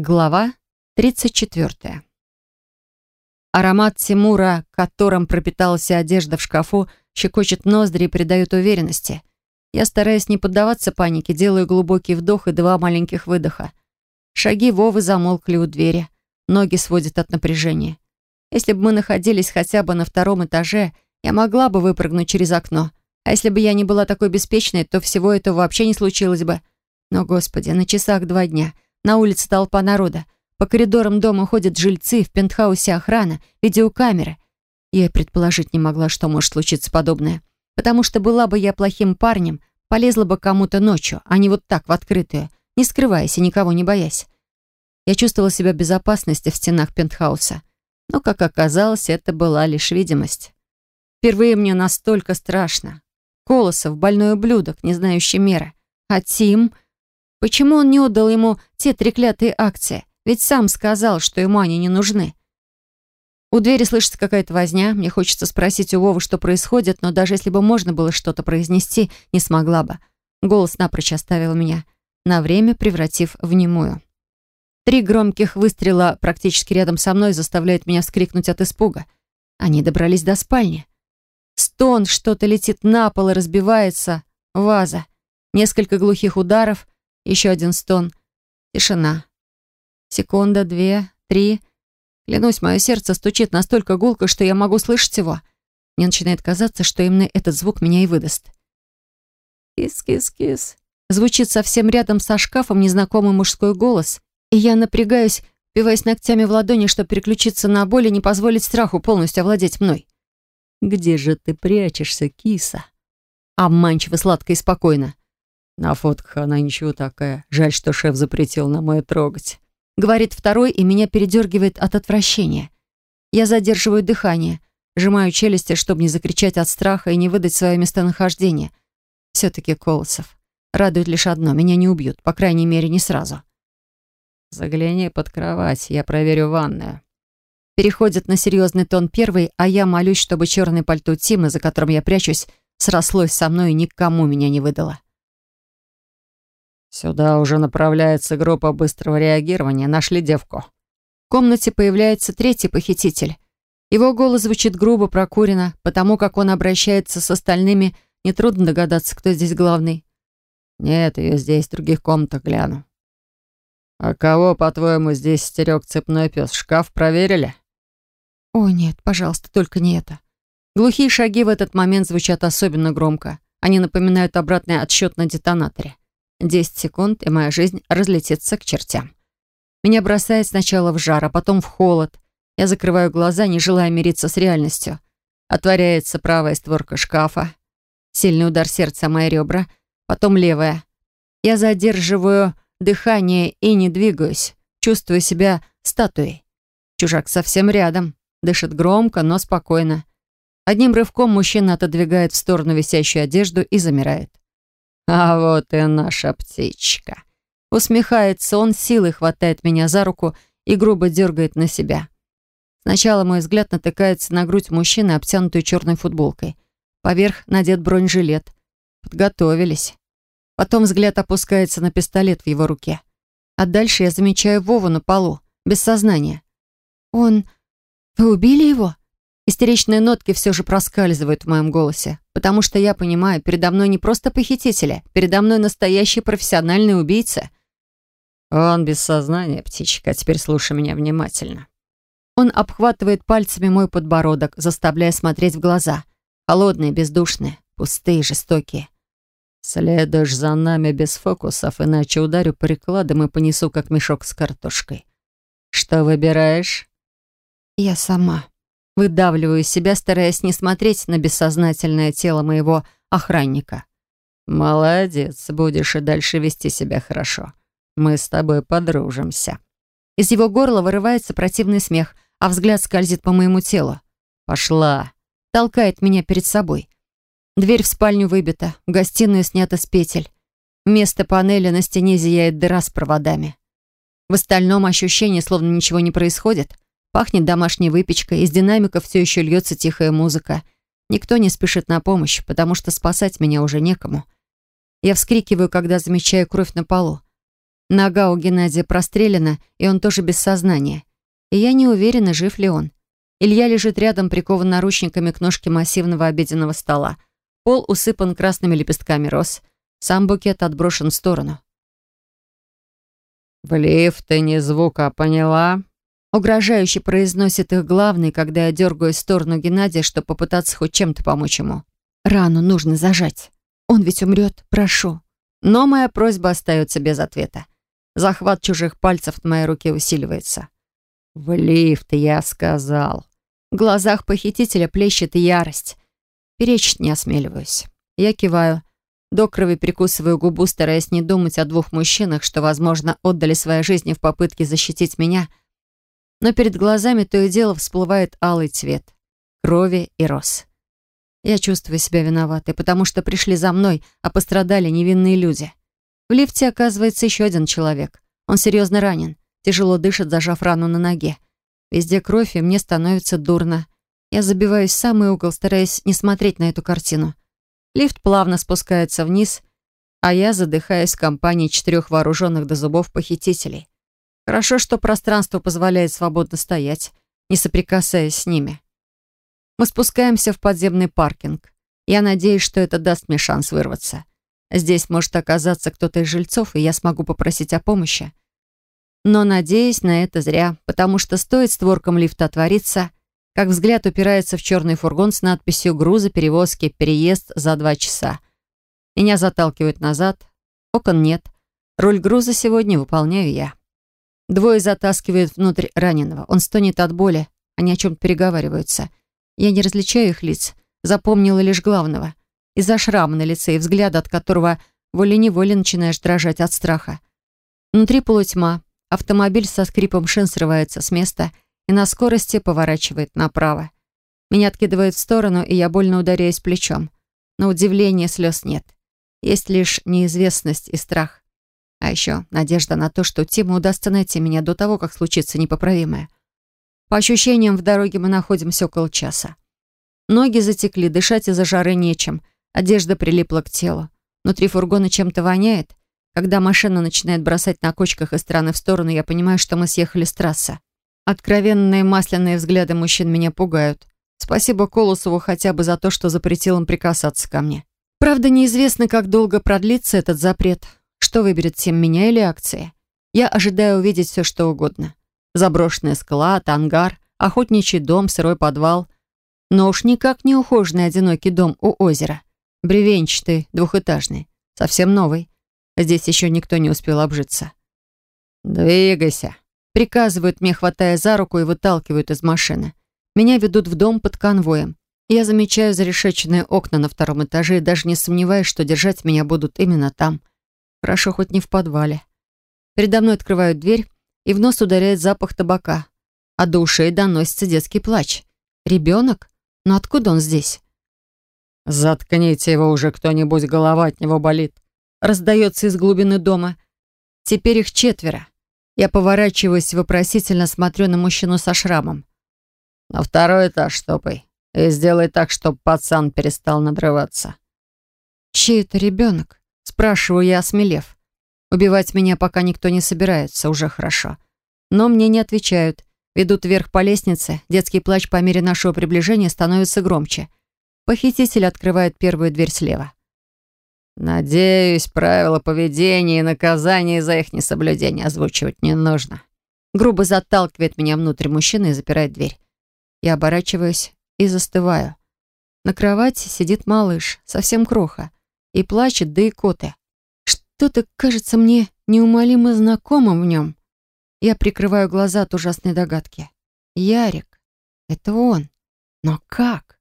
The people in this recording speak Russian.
Глава 34. Аромат Тимура, которым пропиталась одежда в шкафу, щекочет ноздри и придает уверенности. Я стараюсь не поддаваться панике, делаю глубокий вдох и два маленьких выдоха. Шаги Вовы замолкли у двери. Ноги сводят от напряжения. Если бы мы находились хотя бы на втором этаже, я могла бы выпрыгнуть через окно. А если бы я не была такой беспечной, то всего этого вообще не случилось бы. Но, господи, на часах два дня — на улице толпа народа. По коридорам дома ходят жильцы, в пентхаусе охрана, видеокамеры. Я предположить не могла, что может случиться подобное. Потому что была бы я плохим парнем, полезла бы кому-то ночью, а не вот так в открытую, не скрываясь и никого не боясь. Я чувствовала себя в безопасности в стенах пентхауса. Но, как оказалось, это была лишь видимость. Впервые мне настолько страшно. Колосов — больной ублюдок, не знающий меры. А Тим... Почему он не отдал ему те треклятые акции? Ведь сам сказал, что ему они не нужны. У двери слышится какая-то возня. Мне хочется спросить у Вовы, что происходит, но даже если бы можно было что-то произнести, не смогла бы. Голос напрочь оставил меня, на время превратив в немую. Три громких выстрела практически рядом со мной заставляют меня вскрикнуть от испуга. Они добрались до спальни. Стон, что-то летит на пол и разбивается. Ваза. Несколько глухих ударов — еще один стон. Тишина. Секунда, две, три. Клянусь, мое сердце стучит настолько гулко, что я могу слышать его. Мне начинает казаться, что именно этот звук меня и выдаст. «Кис-кис-кис». Звучит совсем рядом со шкафом незнакомый мужской голос, и я напрягаюсь, впиваясь ногтями в ладони, чтобы переключиться на боль и не позволить страху полностью овладеть мной. «Где же ты прячешься, киса?» Обманчиво, сладко и спокойно. На фотках она ничего такая. Жаль, что шеф запретил нам ее трогать. Говорит второй, и меня передергивает от отвращения. Я задерживаю дыхание, сжимаю челюсти, чтобы не закричать от страха и не выдать свое местонахождение. Все-таки Колосов. Радует лишь одно, меня не убьют, по крайней мере, не сразу. Загляни под кровать, я проверю ванную. Переходит на серьезный тон первый, а я молюсь, чтобы черное пальто Тимы, за которым я прячусь, срослось со мной и никому меня не выдало. «Сюда уже направляется группа быстрого реагирования. Нашли девку». В комнате появляется третий похититель. Его голос звучит грубо, прокурено, потому как он обращается с остальными, нетрудно догадаться, кто здесь главный. «Нет, ее здесь, в других комнатах гляну». «А кого, по-твоему, здесь стерег цепной пес? Шкаф проверили?» «О, нет, пожалуйста, только не это». Глухие шаги в этот момент звучат особенно громко. Они напоминают обратный отсчет на детонаторе. Десять секунд, и моя жизнь разлетится к чертям. Меня бросает сначала в жар, а потом в холод. Я закрываю глаза, не желая мириться с реальностью. Отворяется правая створка шкафа. Сильный удар сердца о мои ребра. Потом левая. Я задерживаю дыхание и не двигаюсь. Чувствую себя статуей. Чужак совсем рядом. Дышит громко, но спокойно. Одним рывком мужчина отодвигает в сторону висящую одежду и замирает. «А вот и наша птичка». Усмехается он, силой хватает меня за руку и грубо дергает на себя. Сначала мой взгляд натыкается на грудь мужчины, обтянутую черной футболкой. Поверх надет бронежилет. Подготовились. Потом взгляд опускается на пистолет в его руке. А дальше я замечаю Вову на полу, без сознания. «Он... Вы убили его?» Истеричные нотки все же проскальзывают в моем голосе, потому что я понимаю, передо мной не просто похитители, передо мной настоящий профессиональный убийца. Он без сознания, птичка, теперь слушай меня внимательно. Он обхватывает пальцами мой подбородок, заставляя смотреть в глаза. Холодные, бездушные, пустые, жестокие. Следуешь за нами без фокусов, иначе ударю прикладом и понесу, как мешок с картошкой. Что выбираешь? Я сама. Выдавливаю себя, стараясь не смотреть на бессознательное тело моего охранника. «Молодец, будешь и дальше вести себя хорошо. Мы с тобой подружимся». Из его горла вырывается противный смех, а взгляд скользит по моему телу. «Пошла!» Толкает меня перед собой. Дверь в спальню выбита, в гостиную снята с петель. Вместо панели на стене зияет дыра с проводами. В остальном ощущение, словно ничего не происходит — Пахнет домашней выпечкой, из динамиков все еще льется тихая музыка. Никто не спешит на помощь, потому что спасать меня уже некому. Я вскрикиваю, когда замечаю кровь на полу. Нога у Геннадия прострелена, и он тоже без сознания. И я не уверена, жив ли он. Илья лежит рядом, прикован наручниками к ножке массивного обеденного стола. Пол усыпан красными лепестками роз. Сам букет отброшен в сторону. «В лифте ни звука, поняла?» Угрожающе произносит их главный, когда я дергаю в сторону Геннадия, чтобы попытаться хоть чем-то помочь ему. Рану нужно зажать. Он ведь умрет, прошу. Но моя просьба остается без ответа. Захват чужих пальцев на моей руке усиливается. «В лифт, я сказал». В глазах похитителя плещет ярость. Перечить не осмеливаюсь. Я киваю. До крови прикусываю губу, стараясь не думать о двух мужчинах, что, возможно, отдали свои жизни в попытке защитить меня. Но перед глазами то и дело всплывает алый цвет. Крови и роз. Я чувствую себя виноватой, потому что пришли за мной, а пострадали невинные люди. В лифте оказывается еще один человек. Он серьезно ранен, тяжело дышит, зажав рану на ноге. Везде кровь, и мне становится дурно. Я забиваюсь в самый угол, стараясь не смотреть на эту картину. Лифт плавно спускается вниз, а я задыхаюсь в компании четырех вооруженных до зубов похитителей. Хорошо, что пространство позволяет свободно стоять, не соприкасаясь с ними. Мы спускаемся в подземный паркинг. Я надеюсь, что это даст мне шанс вырваться. Здесь может оказаться кто-то из жильцов, и я смогу попросить о помощи. Но надеюсь на это зря, потому что стоит створкам лифта отвориться, как взгляд упирается в черный фургон с надписью «Грузы, перевозки, переезд за два часа». Меня заталкивают назад. Окон нет. Роль груза сегодня выполняю я. Двое затаскивают внутрь раненого. Он стонет от боли. Они о чем-то переговариваются. Я не различаю их лиц. Запомнила лишь главного. Из-за шрама на лице и взгляда, от которого волей-неволей начинаешь дрожать от страха. Внутри полутьма. Автомобиль со скрипом шин срывается с места — и на скорости поворачивает направо. Меня откидывает в сторону, и я больно ударяюсь плечом. На удивление слез нет. Есть лишь неизвестность и страх. А еще надежда на то, что Тиму удастся найти меня до того, как случится непоправимое. По ощущениям, в дороге мы находимся около часа. Ноги затекли, дышать из-за жары нечем. Одежда прилипла к телу. Внутри фургона чем-то воняет. Когда машина начинает бросать на кочках из стороны в сторону, я понимаю, что мы съехали с трассы. Откровенные масляные взгляды мужчин меня пугают. Спасибо Колосову хотя бы за то, что запретил им прикасаться ко мне. Правда, неизвестно, как долго продлится этот запрет. Что выберет тем меня или акции? Я ожидаю увидеть все, что угодно. Заброшенный склад, ангар, охотничий дом, сырой подвал. Но уж никак не ухоженный одинокий дом у озера. Бревенчатый, двухэтажный, совсем новый. Здесь еще никто не успел обжиться. «Двигайся», Приказывают мне, хватая за руку и выталкивают из машины. Меня ведут в дом под конвоем. Я замечаю зарешеченные окна на втором этаже и даже не сомневаюсь, что держать меня будут именно там. Хорошо, хоть не в подвале. Передо мной открывают дверь, и в нос ударяет запах табака. А до ушей доносится детский плач. Ребенок? Но откуда он здесь? «Заткните его уже кто-нибудь, голова от него болит», раздается из глубины дома. Теперь их четверо. Я поворачиваюсь, вопросительно смотрю на мужчину со шрамом. «На второй этаж топай и сделай так, чтобы пацан перестал надрываться». «Чей это ребенок?» Спрашиваю я, осмелев. Убивать меня пока никто не собирается, уже хорошо. Но мне не отвечают. Ведут вверх по лестнице. Детский плач по мере нашего приближения становится громче. Похититель открывает первую дверь слева. «Надеюсь, правила поведения и наказания за их несоблюдение озвучивать не нужно». Грубо заталкивает меня внутрь мужчина и запирает дверь. Я оборачиваюсь и застываю. На кровати сидит малыш, совсем кроха, и плачет, да и коты. Что-то кажется мне неумолимо знакомым в нем. Я прикрываю глаза от ужасной догадки. Ярик. Это он. Но как?